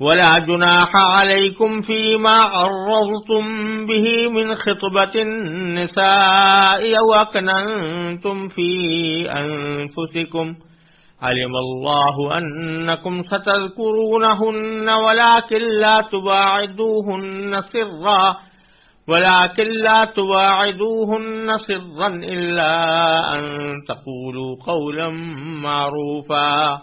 ولا جناح عليكم فيما عرضتم به من خطبة النساء وكننتم في أنفسكم. علم الله أنكم ستذكرونهن ولكن لا تباعدوهن سرا، ولكن لا تواعدوهن سرا إلا أن تقولوا قولا معروفا.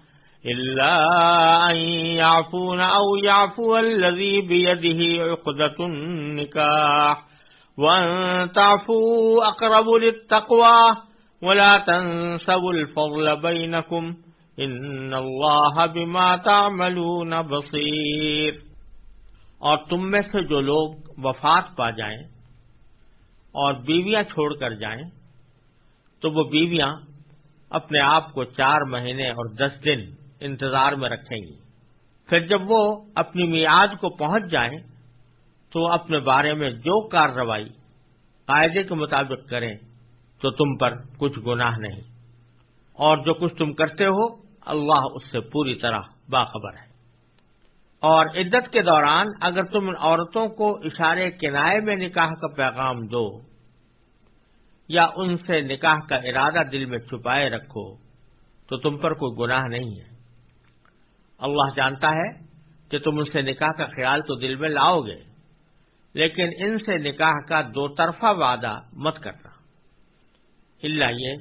إلا أن يعفون أو يعفو الذي بيده عقدة النكاح. وأن تعفوا أقرب للتقوى ولا تنسوا الفضل بينكم. إن الله بما تعملون بصير. اور تم میں سے جو لوگ وفات پا جائیں اور بیویاں چھوڑ کر جائیں، تو وہ بیویاں اپنے آپ کو چار مہینے اور دس دن انتظار میں رکھیں گی۔ پھر جب وہ اپنی میعاد کو پہنچ جائیں، تو اپنے بارے میں جو کارروائی قاعدے کے مطابق کریں، تو تم پر کچھ گناہ نہیں۔ اور جو کچھ تم کرتے ہو، اللہ اس سے پوری طرح باخبر ہے۔ اور عدت کے دوران اگر تم ان عورتوں کو اشارے کنائے میں نکاح کا پیغام دو، یا ان سے نکاح کا ارادہ دل میں چھپائے رکھو، تو تم پر کوئی گناہ نہیں ہے۔ اللہ جانتا ہے کہ تم ان سے نکاح کا خیال تو دل میں لاؤ گے، لیکن ان سے نکاح کا دو طرفہ وعدہ مت کرنا۔ اللہ یہ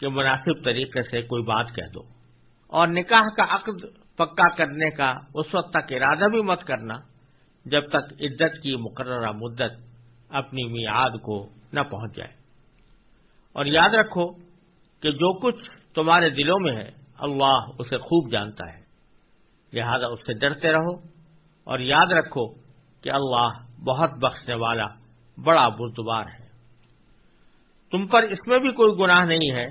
کہ مناسب طریقے سے کوئی بات کہہ دو۔ اور نکاح کا عقد پکا کرنے کا اس وقت تک ارادہ بھی مت کرنا جب تک عدت کی مقررہ مدت اپنی میعاد کو نہ پہنچ جائے۔ اور یاد رکھو کہ جو کچھ تمہارے دلوں میں ہے، اللہ اسے خوب جانتا ہے۔ لہذا اس سے ڈرتے رہو اور یاد رکھو کہ اللہ بہت بخشنے والا بڑا بردبار ہے۔ تم پر اس میں بھی کوئی گناہ نہیں ہے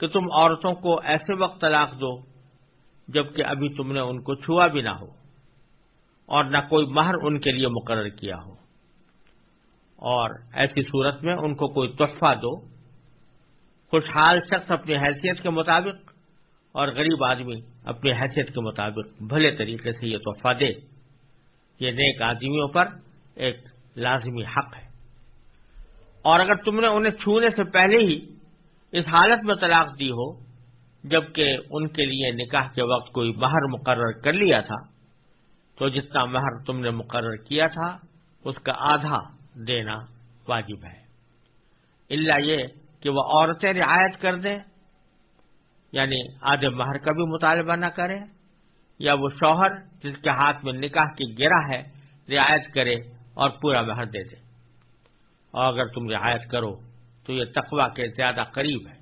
کہ تم عورتوں کو ایسے وقت طلاق دو جبکہ ابھی تم نے ان کو چھوا بھی نہ ہو اور نہ کوئی مہر ان کے لیے مقرر کیا ہو۔ اور ایسی صورت میں ان کو کوئی تحفہ دو۔ خوشحال شخص اپنی حیثیت کے مطابق اور غریب آدمی اپنی حیثیت کے مطابق بھلے طریقے سے یہ تحفہ دے، یہ نیک آدمیوں پر ایک لازمی حق ہے۔ اور اگر تم نے انہیں چھونے سے پہلے ہی اس حالت میں طلاق دی ہو، جبکہ ان کے لیے نکاح کے وقت کوئی مہر مقرر کر لیا تھا، تو جتنا مہر تم نے مقرر کیا تھا، اس کا آدھا دینا واجب ہے۔ اللہ یہ کہ وہ عورتیں رعایت کر دیں یعنی آدھے مہر کا بھی مطالبہ نہ کرے یا وہ شوہر جس کے ہاتھ میں نکاح کی گرا ہے رعایت کرے اور پورا مہر دے دے۔ اور اگر تم رعایت کرو تو یہ تقوا کے زیادہ قریب ہے۔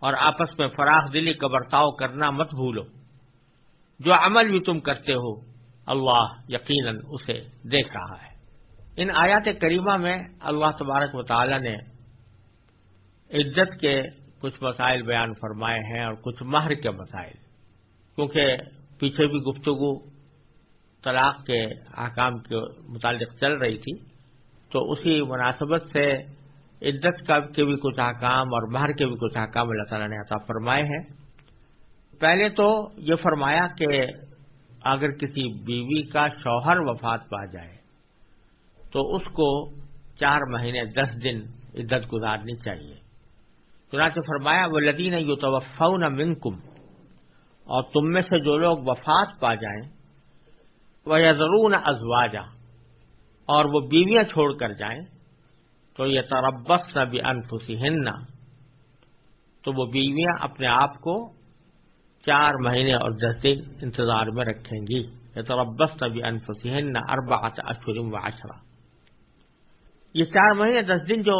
اور آپس میں فراخ دلی کا برتاؤ کرنا مت بھولو۔ جو عمل بھی تم کرتے ہو، اللہ یقیناً اسے دیکھ رہا ہے۔ ان آیات کریمہ میں اللہ تبارک و تعالی نے عزت کے کچھ مسائل بیان فرمائے ہیں اور کچھ مہر کے مسائل، کیونکہ پیچھے بھی گفتگو، طلاق کے احکام کے متعلق چل رہی تھی، تو اسی مناسبت سے عزت کے بھی کچھ احکام اور مہر کے بھی کچھ احکام اللہ تعالیٰ نے عطا فرمائے ہیں۔ پہلے تو یہ فرمایا کہ اگر کسی بیوی کا شوہر وفات پا جائے، تو اس کو چار مہینے دس دن عدت گزارنی چاہیے۔ چنانچہ فرمایا وہ لدین یو تو منکم اور تم میں سے جو لوگ وفات پا جائیں وہ ضرور ازواجا اور وہ بیویاں چھوڑ کر جائیں، تو یہ تربس نہ بھی تو وہ بیویاں اپنے آپ کو چار مہینے اور دس دن انتظار میں رکھیں گی. یہ تربس نہ بھی انفسی اربات اشرم و اشرا یہ چار مہینے دس دن جو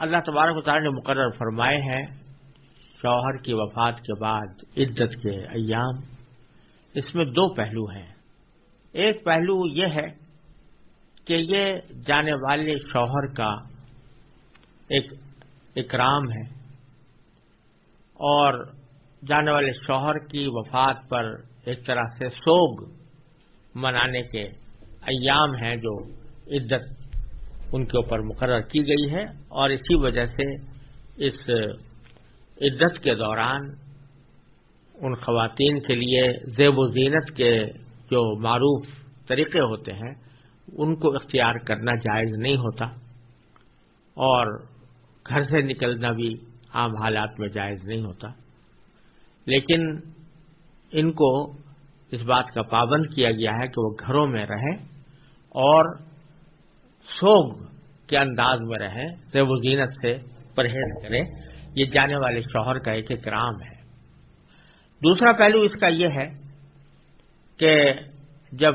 اللہ تبارک و تعالی نے مقرر فرمائے ہیں، شوہر کی وفات کے بعد عدت کے ایام۔ اس میں دو پہلو ہیں۔ ایک پہلو یہ ہے کہ یہ جانے والے شوہر کا ایک اکرام ہے اور جانے والے شوہر کی وفات پر ایک طرح سے سوگ منانے کے ایام ہیں جو عدت ان کے اوپر مقرر کی گئی ہے اور اسی وجہ سے اس عدت کے دوران ان خواتین کے لیے زیب و زینت کے جو معروف طریقے ہوتے ہیں، ان کو اختیار کرنا جائز نہیں ہوتا اور گھر سے نکلنا بھی عام حالات میں جائز نہیں ہوتا۔ لیکن ان کو اس بات کا پابند کیا گیا ہے کہ وہ گھروں میں رہیں اور سوگ کے انداز میں رہیں زیب و زینت سے پرہیز کریں۔ یہ جانے والے شوہر کا ایک اکرام ہے۔ دوسرا پہلو اس کا یہ ہے کہ جب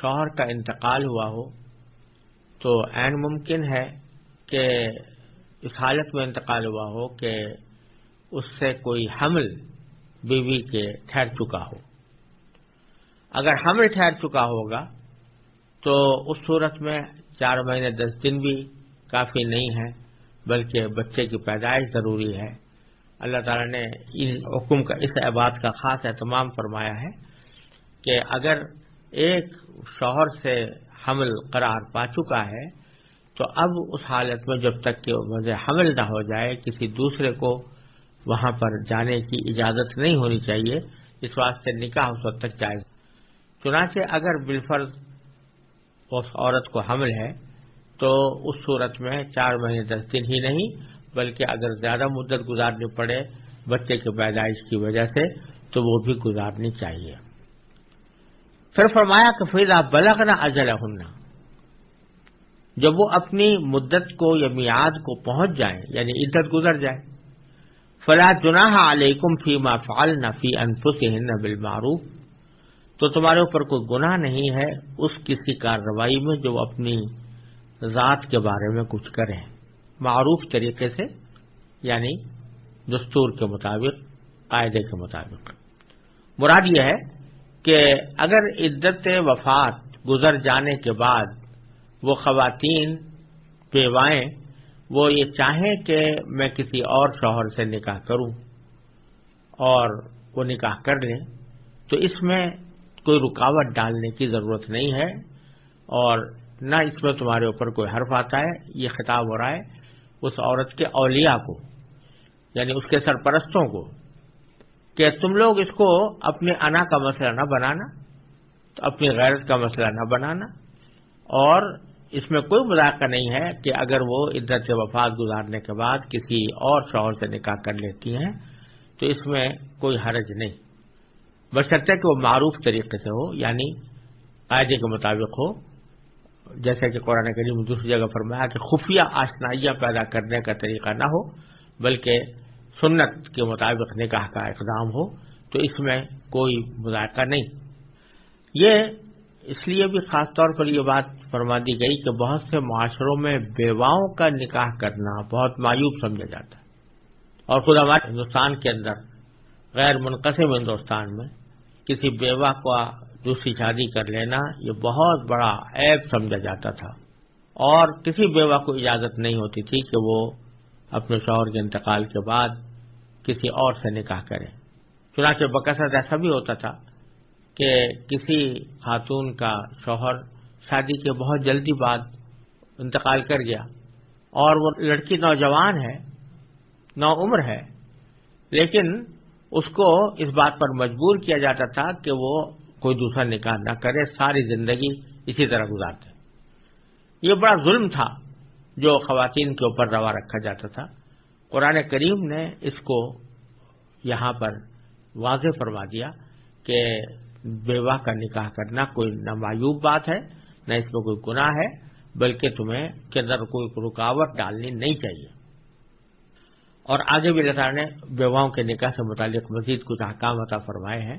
شوہر کا انتقال ہوا ہو، تو عین ممکن ہے کہ اس حالت میں انتقال ہوا ہو کہ اس سے کوئی حمل بیوی کے ٹھہر چکا ہو۔ اگر حمل ٹھہر چکا ہوگا، تو اس صورت میں چار مہینے دس دن بھی کافی نہیں ہے بلکہ بچے کی پیدائش ضروری ہے۔ اللہ تعالیٰ نے ان حکم کا، اس اعباد کا خاص اہتمام فرمایا ہے کہ اگر ایک شوہر سے حمل قرار پا چکا ہے، تو اب اس حالت میں جب تک کہ مزے حمل نہ ہو جائے، کسی دوسرے کو وہاں پر جانے کی اجازت نہیں ہونی چاہیے۔ اس واسطے نکاح اس وقت تک جائز۔ چنانچہ اگر بالفرض اس عورت کو حمل ہے، تو اس صورت میں چار مہینے دس دن ہی نہیں، بلکہ اگر زیادہ مدت گزارنی پڑے بچے کی پیدائش کی وجہ سے، تو وہ بھی گزارنی چاہیے۔ پھر فرمایا کہ فیضا بلغنا اجل ہننا جب وہ اپنی مدت کو یا میاد کو پہنچ جائیں یعنی عدت گزر جائے فلاح جناح علیکم فی ما فعلنا فی انفسہن بالمعروف تو تمہارے اوپر کوئی گناہ نہیں ہے، اس کسی کارروائی میں جو اپنی ذات کے بارے میں کچھ کریں معروف طریقے سے یعنی دستور کے مطابق، قاعدے کے مطابق۔ مراد یہ ہے کہ اگر عدت وفات گزر جانے کے بعد وہ خواتین بیوائیں وہ یہ چاہیں کہ میں کسی اور شوہر سے نکاح کروں اور وہ نکاح کر لیں، تو اس میں کوئی رکاوٹ ڈالنے کی ضرورت نہیں ہے اور نہ اس میں تمہارے اوپر کوئی حرف آتا ہے، یہ خطاب ہو رہا ہے اس عورت کے اولیاء کو یعنی اس کے سرپرستوں کو، کہ تم لوگ اس کو اپنے انا کا مسئلہ نہ بنانا تو اپنی غیرت کا مسئلہ نہ بنانا، اور اس میں کوئی مذاکرہ نہیں ہے کہ اگر وہ عدت سے وفات گزارنے کے بعد کسی اور شوہر سے نکاح کر لیتی ہیں تو اس میں کوئی حرج نہیں۔ بشرطے کہ وہ معروف طریقے سے ہو یعنی قاعدے کے مطابق ہو۔ جیسے کہ قرآن کریم دوسری جگہ فرمایا کہ خفیہ آشنائیاں پیدا کرنے کا طریقہ نہ ہو، بلکہ سنت کے مطابق نکاح کا اقدام ہو، تو اس میں کوئی مذائقہ نہیں۔ یہ اس لیے بھی خاص طور پر یہ بات فرما دی گئی کہ بہت سے معاشروں میں بیواؤں کا نکاح کرنا بہت مایوب سمجھا جاتا ہے۔ اور خود ہمارے ہندوستان کے اندر غیر منقسم ہندوستان میں کسی بیوہ کو دوسری شادی کر لینا، یہ بہت بڑا عیب سمجھا جاتا تھا۔ اور کسی بیوہ کو اجازت نہیں ہوتی تھی کہ وہ اپنے شوہر کے انتقال کے بعد کسی اور سے نکاح کرے۔ چنانچہ بکثرت ایسا بھی ہوتا تھا کہ کسی خاتون کا شوہر شادی کے بہت جلدی بعد انتقال کر گیا اور وہ لڑکی نوجوان ہے، نو عمر ہے، لیکن اس کو اس بات پر مجبور کیا جاتا تھا کہ وہ کوئی دوسرا نکاح نہ کرے، ساری زندگی اسی طرح گزارتے۔ یہ بڑا ظلم تھا جو خواتین کے اوپر روا رکھا جاتا تھا۔ قرآن کریم نے اس کو یہاں پر واضح فرما دیا کہ بیوہ کا نکاح کرنا کوئی نہ معیوب بات ہے، نہ اس میں کوئی گناہ ہے، بلکہ تمہیں کے اندر کوئی رکاوٹ ڈالنی نہیں چاہیے۔ اور آگے بھی اللہ تعالیٰ نے بیواؤں کے نکاح سے متعلق مزید کچھ احکام عطا فرمائے ہیں۔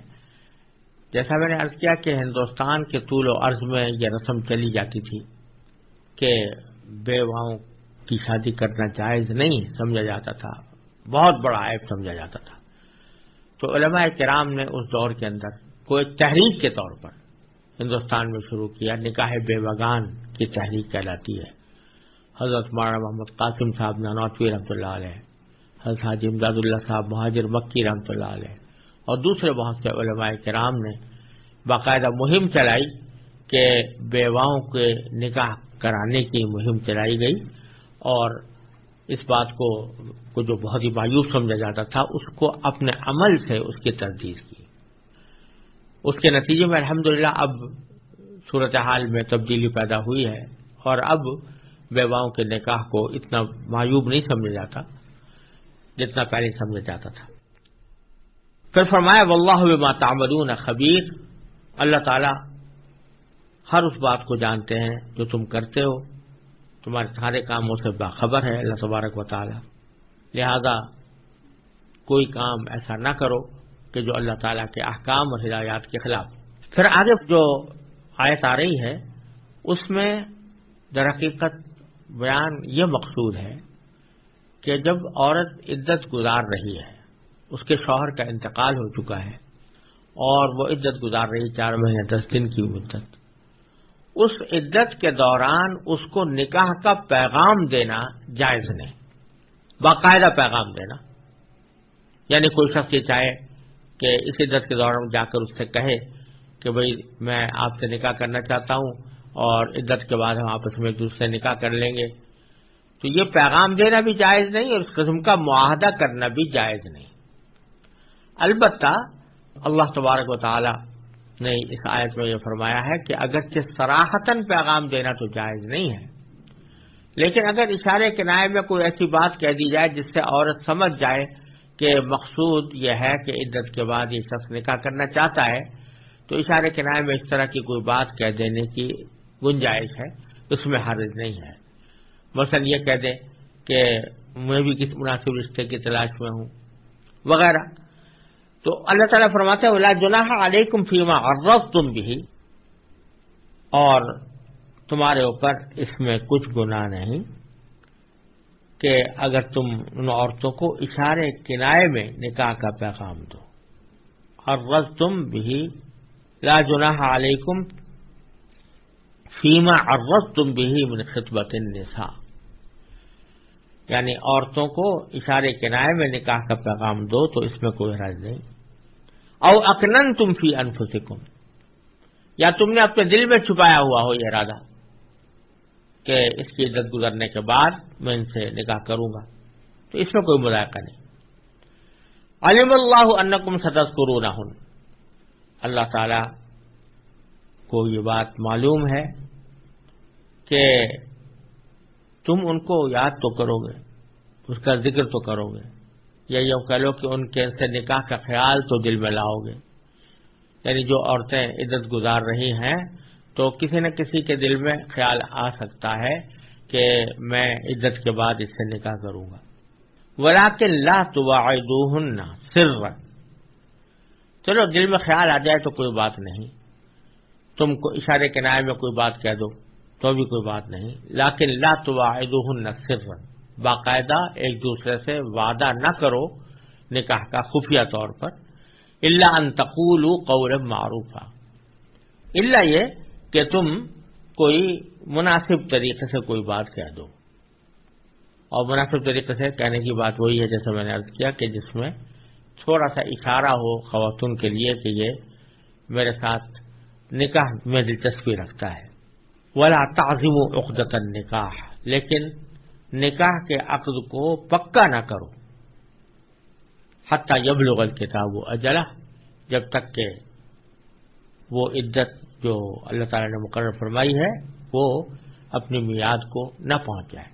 جیسا میں نے عرض کیا کہ ہندوستان کے طول و عرض میں یہ رسم چلی جاتی تھی کہ بیواؤں کی شادی کرنا جائز نہیں سمجھا جاتا تھا۔ بہت بڑا عائب سمجھا جاتا تھا۔ تو علماء کرام نے اس دور کے اندر کوئی تحریک کے طور پر ہندوستان میں شروع کیا، نکاح بے وگان کی تحریک کہلاتی ہے۔ حضرت مولانا محمد قاسم صاحب نانوتوی رحمۃ اللہ علیہ حاجی امداد اللہ صاحب مہاجر مکی رحمۃ اللہ علیہ اور دوسرے بہت سے علماء کرام نے باقاعدہ مہم چلائی کہ بیواؤں کے نکاح کرانے کی مہم چلائی گئی اور اس بات کو کو جو بہت ہی مایوس سمجھا جاتا تھا، اس کو اپنے عمل سے اس کی تردید کی۔ اس کے نتیجے میں الحمدللہ اب صورتحال میں تبدیلی پیدا ہوئی ہے اور اب بیواؤں کے نکاح کو اتنا معیوب نہیں سمجھا جاتا۔ جتنا پہلے سمجھا جاتا تھا۔ پھر فرمایا، واللہ بما تعملون خبیر اللہ تعالی ہر اس بات کو جانتے ہیں جو تم کرتے ہو۔ تمہارے سارے کاموں سے باخبر ہے اللہ تبارک و تعالی۔ لہذا کوئی کام ایسا نہ کرو کہ جو اللہ تعالیٰ کے احکام اور ہدایات کے خلاف۔ پھر آگے جو آیت آ رہی ہے، اس میں در حقیقت بیان یہ مقصود ہے کہ جب عورت عدت گزار رہی ہے، اس کے شوہر کا انتقال ہو چکا ہے اور وہ عدت گزار رہی چار مہینے، دس دن کی مدت۔ اس عدت کے دوران اس کو نکاح کا پیغام دینا جائز نہیں، باقاعدہ پیغام دینا۔ یعنی کوئی شخص یہ چاہے کہ اس عدت کے دوران جا کر اس سے کہے کہ بھئی میں آپ سے نکاح کرنا چاہتا ہوں اور عدت کے بعد ہم آپس میں ایک دوسرے نکاح کر لیں گے۔ تو یہ پیغام دینا بھی جائز نہیں اور اس قسم کا معاہدہ کرنا بھی جائز نہیں۔ البتہ اللہ تبارک و تعالی نے اس آیت میں یہ فرمایا ہے کہ اگرچہ سراہتن پیغام دینا تو جائز نہیں ہے، لیکن اگر اشارے کنائے میں کوئی ایسی بات کہہ دی جائے جس سے عورت سمجھ جائے کہ مقصود یہ ہے کہ عدت کے بعد یہ شخص نکاح کرنا چاہتا ہے، تو اشارے کنائے میں اس طرح کی کوئی بات کہہ دینے کی گنجائش ہے، اس میں حرج نہیں ہے۔ مثلا یہ کہہ دیں کہ میں بھی کس مناسب رشتے کی تلاش میں ہوں، وغیرہ۔ تو اللہ تعالیٰ فرماتے ہیں جناح علیکم فیما اور تم بھی اور تمہارے اوپر اس میں کچھ گناہ نہیں کہ اگر تم ان عورتوں کو اشارے کنائے میں نکاح کا پیغام دو۔ اور تم بھی لا جناح علیکم فیما اور تم بھی من خطبت النساء۔ یعنی عورتوں کو اشارے کنائے میں نکاح کا پیغام دو تو اس میں کوئی حرج نہیں۔ او اکنن تم فی انفسکم۔ یا تم نے اپنے دل میں چھپایا ہوا ہو یہ ارادہ کہ اس کی عزت گزرنے کے بعد میں ان سے نکاح کروں گا۔ تو اس میں کوئی مذائقہ نہیں۔ علم اللہ انکم سدس کرو نہ اللہ تعالی کو یہ بات معلوم ہے کہ تم ان کو یاد تو کرو گے، اس کا ذکر تو کرو گے۔ یا یوں کہہ لو کہ ان کے سے نکاح کا خیال تو دل میں لاؤ گے۔ یعنی جو عورتیں عزت گزار رہی ہیں، تو کسی نہ کسی کے دل میں خیال آ سکتا ہے کہ میں عزت کے بعد اس سے نکاح کروں گا۔ ولا کے لا تو سر چلو دل میں خیال آ جائے تو کوئی بات نہیں۔ تم کو اشارے کے نائے میں کوئی بات کہہ دو۔ تو بھی کوئی بات نہیں۔ لاکن لا تو سر باقاعدہ ایک دوسرے سے وعدہ نہ کرو، نکاح کا خفیہ طور پر۔ اللہ انتقول قول معروف اللہ یہ کہ تم کوئی مناسب طریقے سے کوئی بات کہہ دو۔ اور مناسب طریقے سے کہنے کی بات وہی ہے جیسے میں نے عرض کیا کہ جس میں تھوڑا سا اشارہ ہو خواتین کے لیے کہ یہ میرے ساتھ نکاح میں دلچسپی رکھتا ہے۔ ولا تعظیم و عقدت نکاح لیکن نکاح کے عقد کو پکا نہ کرو۔ حتیٰ یبلغ الکتاب و اجلا جب تک کہ وہ عدت جو اللہ تعالی نے مقرر فرمائی ہے، وہ اپنی میاد کو نہ پہنچ جائے۔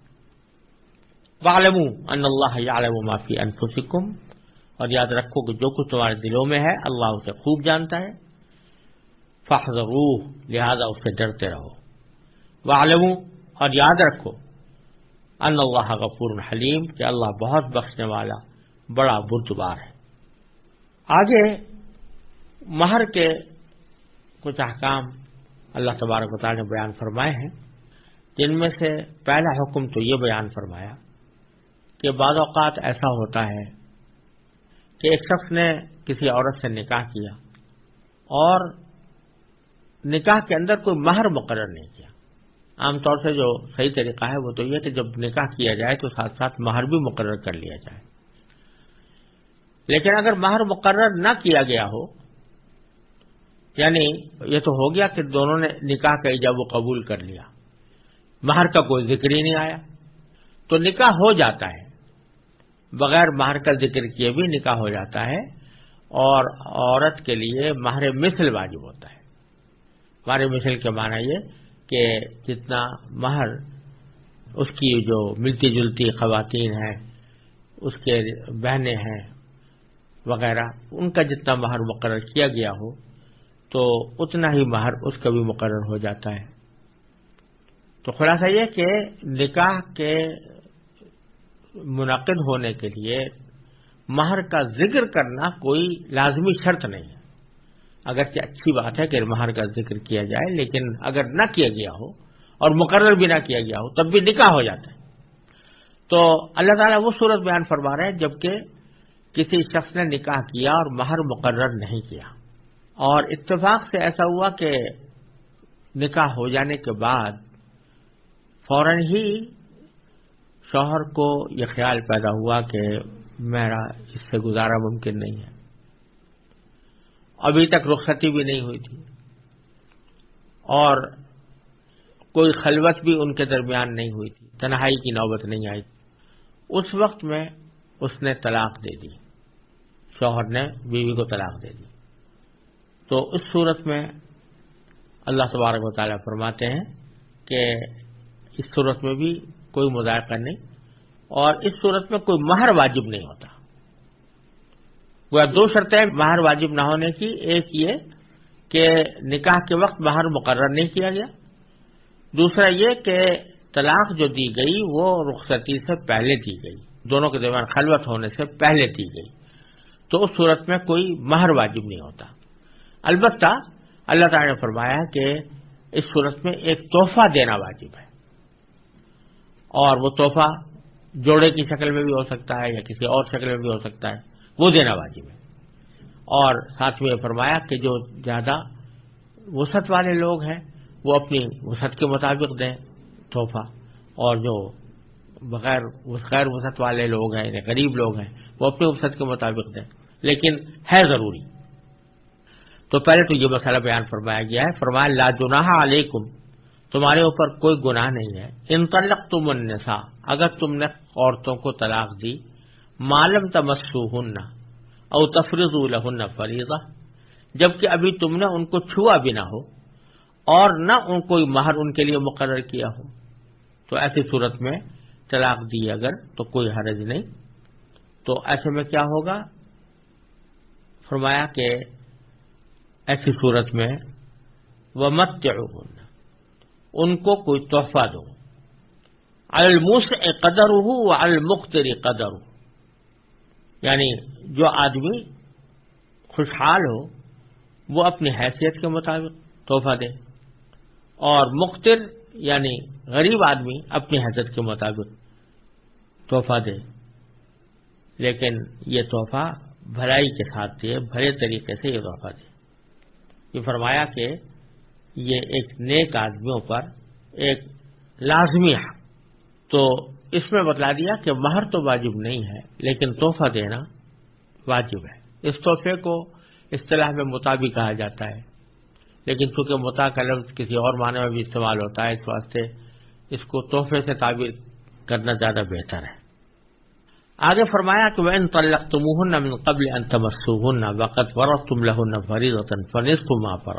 بالم ان اللہ عالم معافی انفسکم، اور یاد رکھو کہ جو کچھ تمہارے دلوں میں ہے، اللہ اسے خوب جانتا ہے۔ فخر روح لہذا اس سے ڈرتے رہو۔ والم اور یاد رکھو ان اللہ غفور حلیم، کہ اللہ بہت بخشنے والا، بڑا بردبار ہے۔ آگے مہر کے کچھ احکام اللہ تبارک و تعالیٰ نے بیان فرمائے ہیں۔ جن میں سے پہلا حکم تو یہ بیان فرمایا کہ بعض اوقات ایسا ہوتا ہے کہ ایک شخص نے کسی عورت سے نکاح کیا اور نکاح کے اندر کوئی مہر مقرر نہیں کیا۔ عام طور سے جو صحیح طریقہ ہے وہ تو یہ کہ جب نکاح کیا جائے تو ساتھ ساتھ مہر بھی مقرر کر لیا جائے۔ لیکن اگر مہر مقرر نہ کیا گیا ہو یعنی یہ تو ہو گیا کہ دونوں نے نکاح کا ایجاب و قبول کر لیا، مہر کا کوئی ذکر ہی نہیں آیا، تو نکاح ہو جاتا ہے۔ بغیر مہر کا ذکر کیے بھی نکاح ہو جاتا ہے اور عورت کے لیے مہر مثل واجب ہوتا ہے۔ مہر مثل کے معنی یہ کہ جتنا مہر اس کی جو ملتی جلتی خواتین ہیں، اس کے بہنیں ہیں وغیرہ، ان کا جتنا مہر مقرر کیا گیا ہو، تو اتنا ہی مہر اس کا بھی مقرر ہو جاتا ہے۔ تو خلاصہ یہ کہ نکاح کے منعقد ہونے کے لیے مہر کا ذکر کرنا کوئی لازمی شرط نہیں ہے۔ اگرچہ اچھی بات ہے کہ مہر کا ذکر کیا جائے، لیکن اگر نہ کیا گیا ہو اور مقرر بھی نہ کیا گیا ہو، تب بھی نکاح ہو جاتا ہے۔ تو اللہ تعالیٰ وہ صورت بیان فرما رہے ہیں جبکہ کسی شخص نے نکاح کیا اور مہر مقرر نہیں کیا۔ اور اتفاق سے ایسا ہوا کہ نکاح ہو جانے کے بعد فوراً ہی شوہر کو یہ خیال پیدا ہوا کہ میرا اس سے گزارا ممکن نہیں ہے۔ ابھی تک رخصتی بھی نہیں ہوئی تھی اور کوئی خلوت بھی ان کے درمیان نہیں ہوئی تھی تنہائی کی نوبت نہیں آئی تھی۔ اس وقت میں اس نے طلاق دے دی۔ شوہر نے بیوی کو طلاق دے دی۔ تو اس صورت میں اللہ تبارک و تعالیٰ فرماتے ہیں کہ اس صورت میں بھی کوئی مذائقہ نہیں اور اس صورت میں کوئی مہر واجب نہیں ہوتا۔ وہ دو شرطیں مہر واجب نہ ہونے کی، ایک یہ کہ نکاح کے وقت مہر مقرر نہیں کیا گیا۔ دوسرا یہ کہ طلاق جو دی گئی وہ رخصتی سے پہلے دی گئی۔ دونوں کے درمیان خلوت ہونے سے پہلے دی گئی۔ تو اس صورت میں کوئی مہر واجب نہیں ہوتا۔ البتہ اللہ تعالی نے فرمایا کہ اس صورت میں ایک تحفہ دینا واجب ہے۔ اور وہ تحفہ جوڑے کی شکل میں بھی ہو سکتا ہے یا کسی اور شکل میں بھی ہو سکتا ہے۔ وہ دینا واجب ہے۔ اور ساتھ میں فرمایا کہ جو زیادہ وسعت والے لوگ ہیں، وہ اپنی وسعت کے مطابق دیں تحفہ۔ اور جو بغیر غیر وسعت والے لوگ ہیں یعنی غریب لوگ ہیں، وہ اپنی وسعت کے مطابق دیں۔ لیکن ہے ضروری۔ تو پہلے تو یہ مسئلہ بیان فرمایا گیا ہے۔ فرمایا، لا جناح علیکم۔ تمہارے اوپر کوئی گناہ نہیں ہے۔ ان تلق تم النساء۔ اگر تم نے عورتوں کو طلاق دی معلوم تمسو ہن او تفریض الہن فریضہ جبکہ ابھی تم نے ان کو چھوا بھی نہ ہو اور نہ ان کوئی مہر ان کے لیے مقرر کیا ہو۔ تو ایسی صورت میں طلاق دی اگر تو کوئی حرج نہیں۔ تو ایسے میں کیا ہوگا؟ فرمایا کہ ایسی صورت میں وہ مت ان کو کوئی تحفہ دو۔ المس قدر ہو المختری قدر ہو یعنی جو آدمی خوشحال ہو، وہ اپنی حیثیت کے مطابق تحفہ دے۔ اور مختر یعنی غریب آدمی اپنی حیثیت کے مطابق تحفہ دے۔ لیکن یہ تحفہ بھلائی کے ساتھ دے، بھلے طریقے سے یہ تحفہ دے۔ یہ فرمایا کہ یہ ایک نیک آدمیوں پر ایک لازمی ہے تو اس میں بتلا دیا کہ مہر تو واجب نہیں ہے، لیکن تحفہ دینا واجب ہے۔ اس تحفے کو اصطلاح میں متا بھی کہا جاتا ہے۔ لیکن چونکہ متا کا لفظ کسی اور معنی میں بھی استعمال ہوتا ہے، اس واسطے اس کو تحفے سے تعبیر کرنا زیادہ بہتر ہے۔ آگے فرمایا کہ وہ ان طلق تم من قبل ان تمسوهن وقت فرض تم لہن فریض فنس تم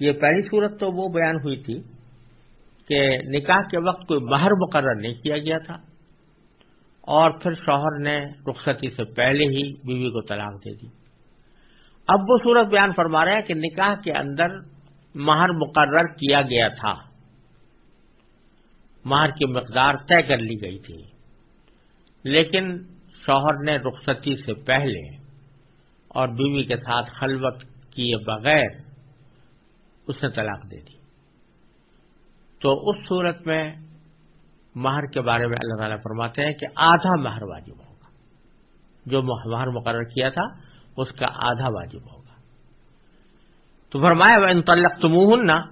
یہ پہلی صورت تو وہ بیان ہوئی تھی کہ نکاح کے وقت کوئی مہر مقرر نہیں کیا گیا تھا اور پھر شوہر نے رخصتی سے پہلے ہی بیوی کو طلاق دے دی۔ اب وہ صورت بیان فرما رہے ہیں کہ نکاح کے اندر مہر مقرر کیا گیا تھا۔ مہر کی مقدار طے کر لی گئی تھی۔ لیکن شوہر نے رخصتی سے پہلے اور بیوی کے ساتھ خلوت کیے بغیر اس نے طلاق دے دی۔ تو اس صورت میں مہر کے بارے میں اللہ تعالیٰ فرماتے ہیں کہ آدھا مہر واجب ہوگا۔ جو مہر مقرر کیا تھا، اس کا آدھا واجب ہوگا۔ تو فرمایا وہ ان تلق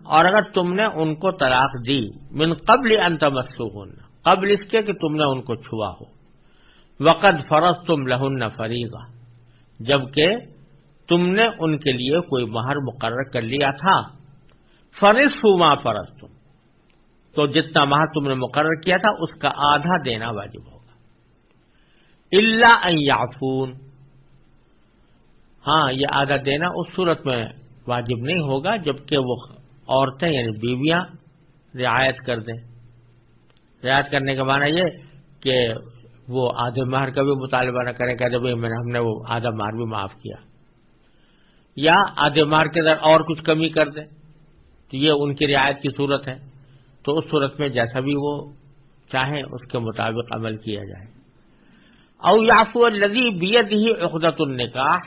اور اگر تم نے ان کو طلاق دی، من قبل ان تمسو قبل اس کے کہ تم نے ان کو چھوا ہو۔ وقت فرض تم لہن فریغا جبکہ تم نے ان کے لیے کوئی مہر مقرر کر لیا تھا۔ فرض ہوا فرض تم تو جتنا مہر تم نے مقرر کیا تھا اس کا آدھا دینا واجب ہوگا۔ اللہ یافون ہاں یہ آدھا دینا اس صورت میں واجب نہیں ہوگا جبکہ وہ عورتیں یعنی بیویاں رعایت کر دیں۔ رعایت کرنے کا معنی یہ کہ وہ آدھے مہر کا بھی مطالبہ نہ کریں کہ بھائی میں نے ہم نے وہ آدھا مہر بھی معاف کیا۔ یا آدھے مہر کے اندر اور کچھ کمی کر دیں۔ تو یہ ان کی رعایت کی صورت ہے۔ تو اس صورت میں جیسا بھی وہ چاہیں اس کے مطابق عمل کیا جائے۔ او یافو الدی بید ہی عقدت النکاح،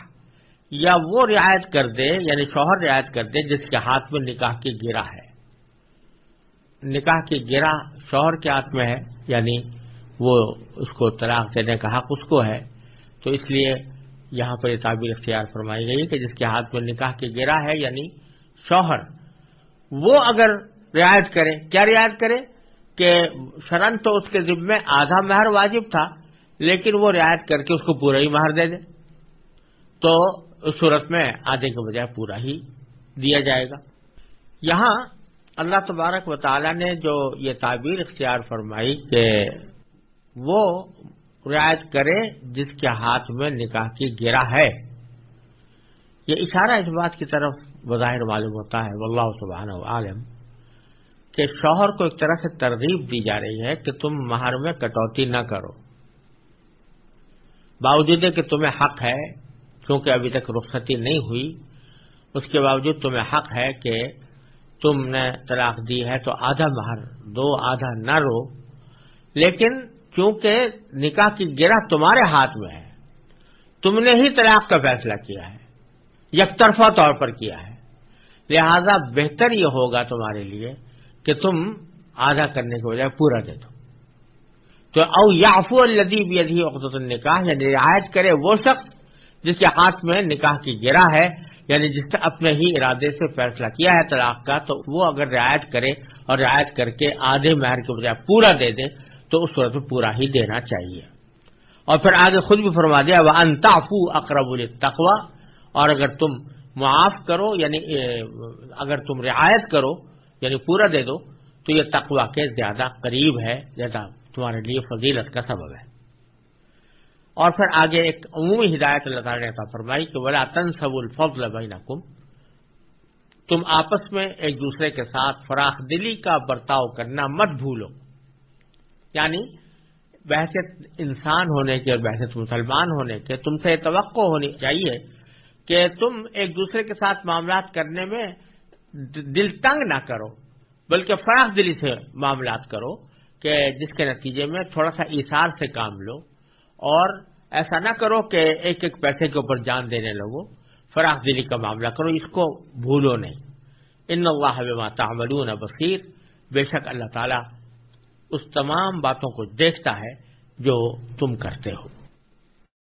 یا وہ رعایت کر دے یعنی شوہر رعایت کر دے جس کے ہاتھ میں نکاح کی گرا ہے۔ نکاح کی گرا شوہر کے ہاتھ میں ہے یعنی وہ اس کو طلاق دینے کا حق اس کو ہے۔ تو اس لیے یہاں پر یہ تعبیر اختیار فرمائی گئی کہ جس کے ہاتھ میں نکاح کی گرا ہے یعنی شوہر، وہ اگر رعایت کرے کیا رعایت کرے کہ شرن تو اس کے ذمے آدھا مہر واجب تھا، لیکن وہ رعایت کر کے اس کو پورا ہی مہر دے دے تو اس صورت میں آدھے کے بجائے پورا ہی دیا جائے گا۔ یہاں اللہ تبارک و تعالی نے جو یہ تعبیر اختیار فرمائی کہ وہ رعایت کرے جس کے ہاتھ میں نکاح کی گرا ہے۔ یہ اشارہ اس بات کی طرف بظاہر معلوم ہوتا ہے۔ واللہ سبحانہ عالم۔ کہ شوہر کو ایک طرح سے ترغیب دی جا رہی ہے کہ تم مہر میں کٹوتی نہ کرو۔ باوجود کہ تمہیں حق ہے کیونکہ ابھی تک رخصتی نہیں ہوئی، اس کے باوجود تمہیں حق ہے کہ تم نے طلاق دی ہے تو آدھا مہر دو، آدھا نہ رو۔ لیکن کیونکہ نکاح کی گرہ تمہارے ہاتھ میں ہے، تم نے ہی طلاق کا فیصلہ کیا ہے، یک طرفہ طور پر کیا ہے۔ لہذا بہتر یہ ہوگا تمہارے لیے کہ تم آدھا کرنے کے بجائے پورا دے دو۔ تو او یافو الدیب یدی وقت نکاح یعنی رعایت کرے وہ شخص جس کے ہاتھ میں نکاح کی گرا ہے یعنی جس نے اپنے ہی ارادے سے فیصلہ کیا ہے طلاق کا، تو وہ اگر رعایت کرے اور رعایت کر کے آدھے مہر کے بجائے پورا دے دے، تو اس صورت میں پورا ہی دینا چاہیے۔ اور پھر آگے خود بھی فرما دیا وہ انتافو اقرب التقوا اور اگر تم معاف کرو یعنی اگر تم رعایت کرو یعنی پورا دے دو، تو یہ تقوا کے زیادہ قریب ہے، زیادہ تمہارے لیے فضیلت کا سبب ہے۔ اور پھر آگے ایک عمومی ہدایت اللہ تعالیٰ نے عطا فرمائی کہ ولا تنسب الفضل بینکم تم آپس میں ایک دوسرے کے ساتھ فراخ دلی کا برتاؤ کرنا مت بھولو۔ یعنی بحثیت انسان ہونے کے اور بحثیت مسلمان ہونے کے، تم سے توقع ہونی چاہیے کہ تم ایک دوسرے کے ساتھ معاملات کرنے میں دل تنگ نہ کرو، بلکہ فراخ دلی سے معاملات کرو کہ جس کے نتیجے میں تھوڑا سا ایسار سے کام لو، اور ایسا نہ کرو کہ ایک ایک پیسے کے اوپر جان دینے لگو، فراخ دلی کا معاملہ کرو، اس کو بھولو نہیں۔ ان اللہ بما تعملون بصیر۔ بے شک اللہ تعالی اس تمام باتوں کو دیکھتا ہے جو تم کرتے ہو۔